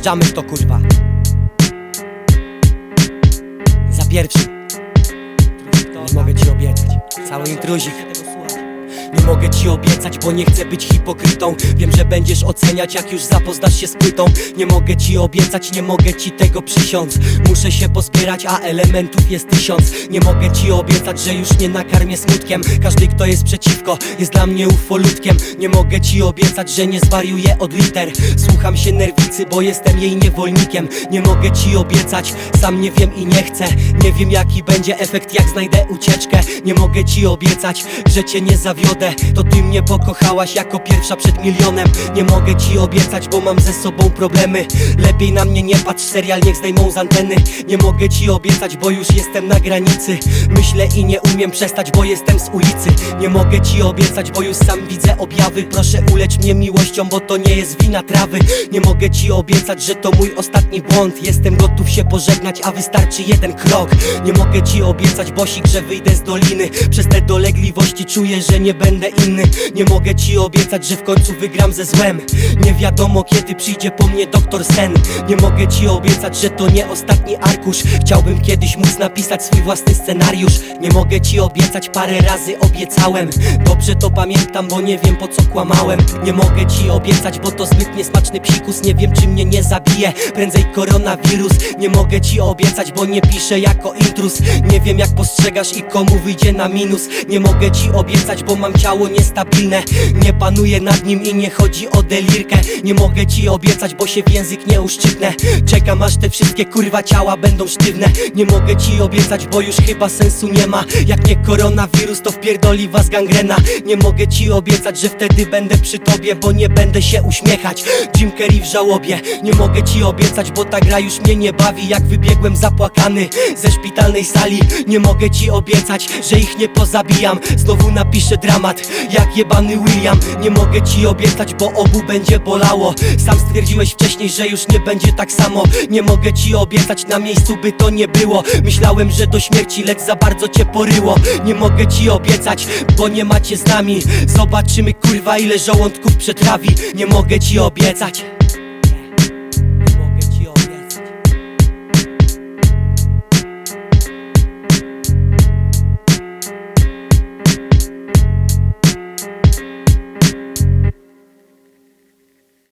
wjeżdżamy w to kurwa. Za pierwszy Nie mogę ci obiecać. Cały intruzik nie mogę ci obiecać, bo nie chcę być hipokrytą. Wiem, że będziesz oceniać, jak już zapoznasz się z płytą. Nie mogę ci obiecać, nie mogę ci tego przysiąc. Muszę się pospierać, a elementów jest tysiąc. Nie mogę ci obiecać, że już nie nakarmię smutkiem. Każdy, kto jest przeciwko, jest dla mnie ufolutkiem. Nie mogę ci obiecać, że nie zwariuję od liter. Słucham się nerwicy, bo jestem jej niewolnikiem. Nie mogę ci obiecać, sam nie wiem i nie chcę. Nie wiem jaki będzie efekt, jak znajdę ucieczkę. Nie mogę ci obiecać, że cię nie zawiodę to ty mnie pokochałaś jako pierwsza przed milionem. Nie mogę ci obiecać, bo mam ze sobą problemy. Lepiej na mnie nie patrz, serial niech zdejmą z anteny. Nie mogę ci obiecać, bo już jestem na granicy. Myślę i nie umiem przestać, bo jestem z ulicy. Nie mogę ci obiecać, bo już sam widzę objawy. Proszę ulecz mnie miłością, bo to nie jest wina trawy. Nie mogę ci obiecać, że to mój ostatni błąd. Jestem gotów się pożegnać, a wystarczy jeden krok. Nie mogę ci obiecać, bosik, że wyjdę z doliny. Przez te dolegliwości czuję, że nie będę inny. Nie mogę ci obiecać, że w końcu wygram ze złem. Nie wiadomo kiedy przyjdzie po mnie doktor Sen. Nie mogę ci obiecać, że to nie ostatni arkusz. Chciałbym kiedyś móc napisać swój własny scenariusz. Nie mogę ci obiecać, parę razy obiecałem. Dobrze to pamiętam, bo nie wiem po co kłamałem. Nie mogę ci obiecać, bo to zbyt niesmaczny psikus. Nie wiem czy mnie nie zabije, prędzej koronawirus. Nie mogę ci obiecać, bo nie piszę jako intrus Nie wiem jak postrzegasz i komu wyjdzie na minus. Nie mogę ci obiecać, bo mam ciało niestabilne. Nie panuję nad nim i nie chodzi o delirkę. Nie mogę ci obiecać, bo się w język nie uszczypnę. Czekam aż te wszystkie kurwa ciała będą sztywne. Nie mogę ci obiecać, bo już chyba sensu nie ma. Jak nie koronawirus, to wpierdoli was gangrena. Nie mogę ci obiecać, że wtedy będę przy tobie Bo nie będę się uśmiechać. Jim Carrey w żałobie. Nie mogę ci obiecać, bo ta gra już mnie nie bawi. Jak wybiegłem zapłakany ze szpitalnej sali Nie mogę ci obiecać, że ich nie pozabijam. Znowu napiszę dramat, jak jebany William Nie mogę ci obiecać, bo obu będzie bolało. Sam stwierdziłeś wcześniej, że już nie będzie tak samo. Nie mogę ci obiecać, na miejscu by to nie było. Myślałem, że do śmierci, lecz za bardzo cię poryło. Nie mogę ci obiecać, bo nie macie z nami. Zobaczymy kurwa ile żołądków przetrawi. Nie mogę ci obiecać